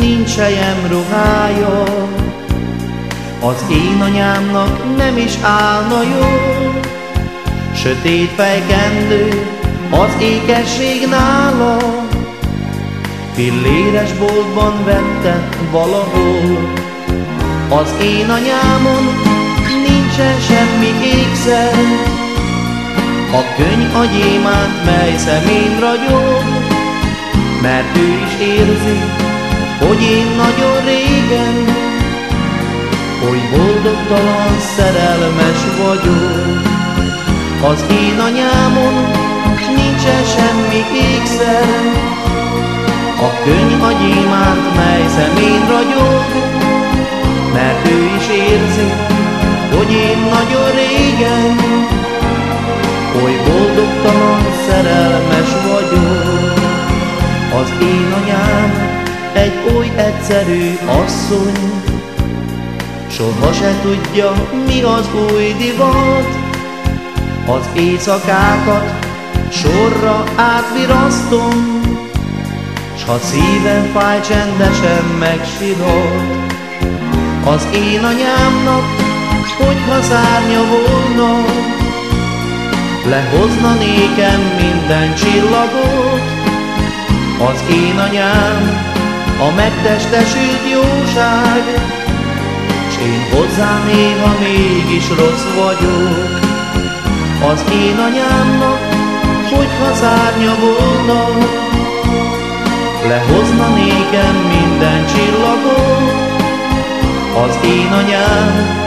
külsejem ruhája, az én anyámnak nem is állna jól. Sötét fejkendő, az ékesség nála, Pilléres boltban vette valahol. Az én anyámon nincsen semmi ékszer, A könyv a gyémánt, mely szemén ragyog, Mert ő is érzi, hogy én nagyon régen, Hogy boldogtalan szerelmes vagyok. Az én anyámon nincsen semmi ékszer, a könny a gyémánt, mely szemén ragyog, mert ő is érzi, hogy én nagyon régen, oly boldogtalan szerelmes vagyok. Az én anyám egy oly egyszerű asszony, soha se tudja, mi az új divat, az éjszakákat sorra átvirasztom, S ha szívem fáj, csendesen megsirod, Az én anyámnak, hogyha szárnya volna, Lehozna nékem minden csillagot, Az én anyám, a megtestesült jóság, S én hozzá néha mégis rossz vagyok. Az én anyámnak, hogyha szárnya volna, Lehozna nékem minden csillagot, az én anyám,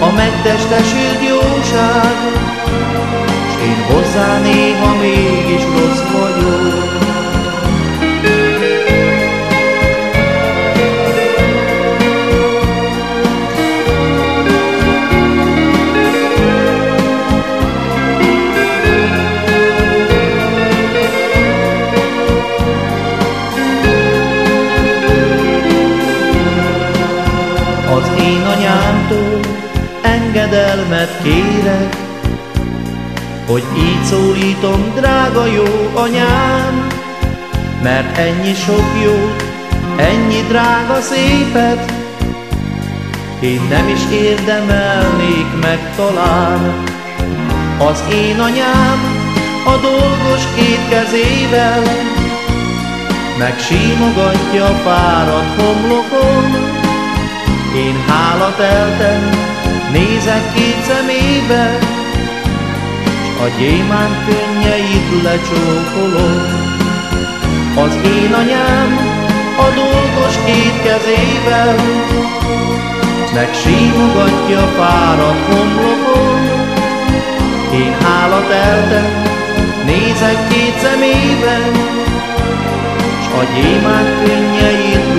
a megtestesült jóság, s én hozzá néha anyámtól engedelmet kérek, Hogy így szólítom, drága jó anyám, Mert ennyi sok jó, ennyi drága szépet, Én nem is érdemelnék meg talán. Az én anyám a dolgos két kezével, Megsímogatja fáradt homlokon, én hála teltem, nézek két szemébe, S a gyémánt könnyeit lecsókolom. Az én anyám a dolgos két kezével, Megsímogatja fáradt homlokon. Én hála teltem, nézek két szemébe, S a gyémánt könnyeit.